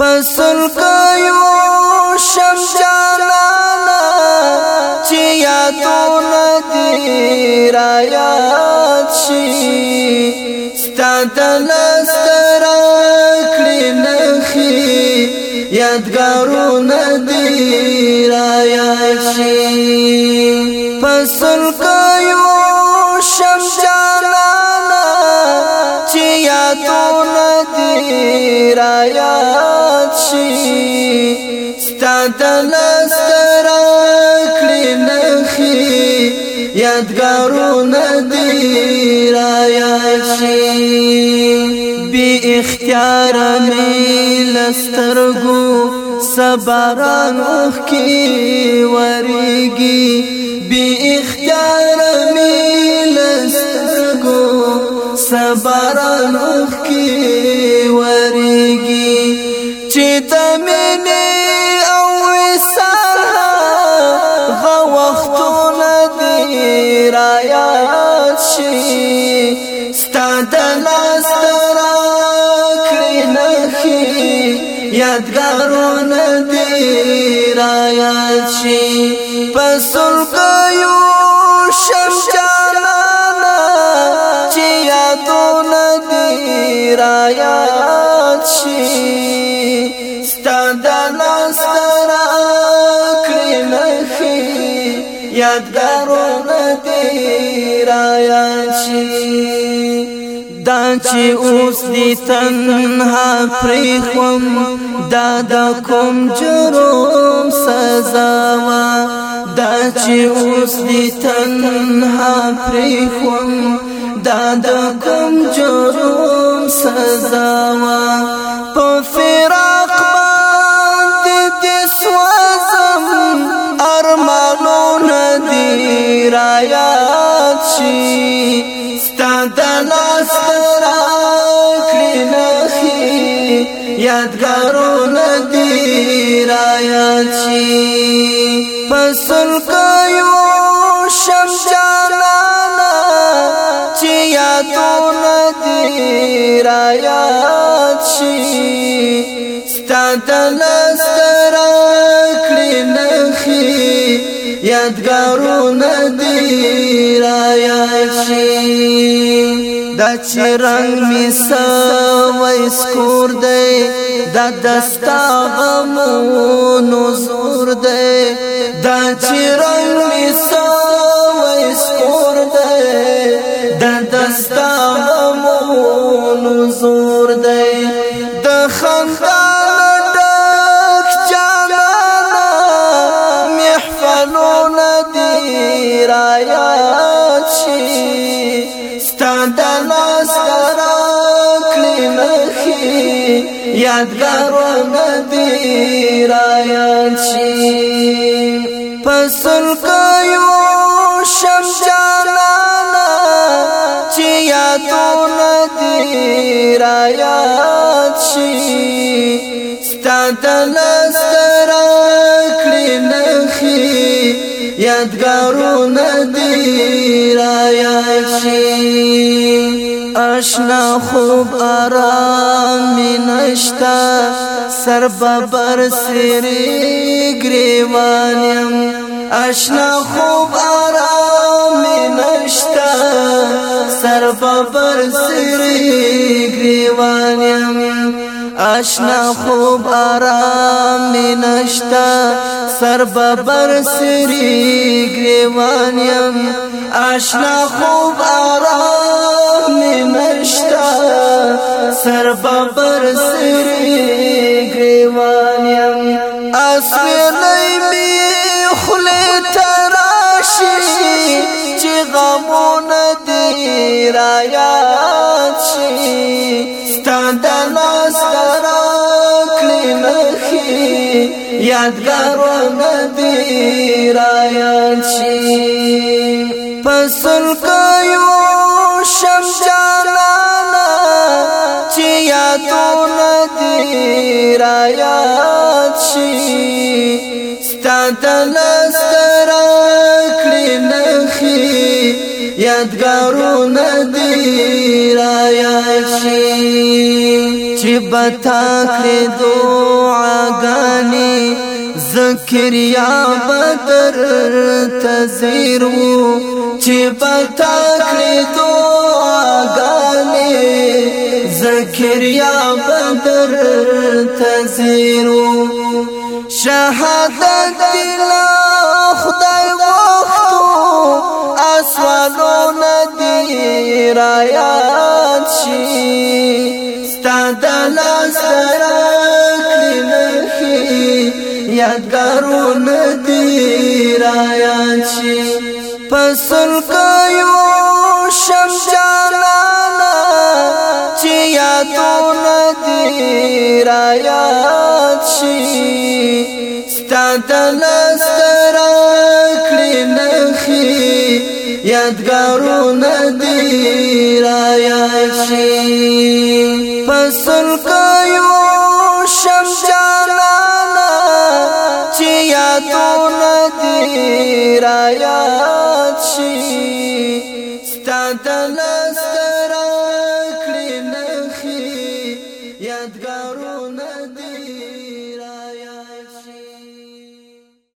پسل کایو شم جانانا چیا تو ندی را یاد شي ستاد لستر کړی نخي یادګارو ندی را یاد شي پسل کایو شم جانانا چیا تو ندی را یاد شي ستا د لستر کړې نخي یادګارونه دی را یا شي بی اختیار می لسترګو سباران اوخ کی وریگی بی اختیار می لسترګو سباران اوخ کی تمنی او وصال غا وختونه دی را یاد شي ستاد لاستر کړی نخي یادګارونه دی را یاد شي دا چې اوس دې تنها پری خوم دا د کوم جرم سزا وا دا چې اوس دې تنها پری خوم دا د کوم جرم سزا وا یاد شي ستاد لاس را کړنخي یادګارونه دی را یاد شي پسل کيو شم جانانا چې یادونه دی را یاد شي یادګارونه دی را یاد شي دا چې رنگ می سوي سکور دی دا دستا غمونو زور دی دا چې رنگ می سوي سکور دی دا دستا غمونو زور دی د خندا تا د لاس راکړې نخي یادګار وندي را یاد شي پسل کيو شم جانانا چې یادو ندي را یاد شي ستا د لاس راکړې نخي یادګارونه دي رایت شي اشنا خوب آرام نشتا سر ببر سری گریوانیم اشنا خوب آرام نشتا سر ببر سری آشنا خوب آرام می نشتا سر ببر سری گریوانیم آشنا خوب آرام می نشتا سر ببر سری گریوانیم اسویلی می خلی تراشی چی غمون دی رایا یادګارونه دی را یاد شي پسل کایو شم جانانا چې یادونه دی را یاد شي ستاسو لستر کړی نخي یادګارونه دی را یاد شي چې بتا کړې دعاګانې زکریا بدر تزیر وو چې بتا کړې دعاګانې زکریا بدر تزیر وو شهادت الله یادګارو ندی را یاد شي پسل کایو شم جانانا چې یادو ندی را یاد شي ستادل ستر کړی نخي یادګارو ندی را یاد شي پسل کایو را یاد شي ستاسو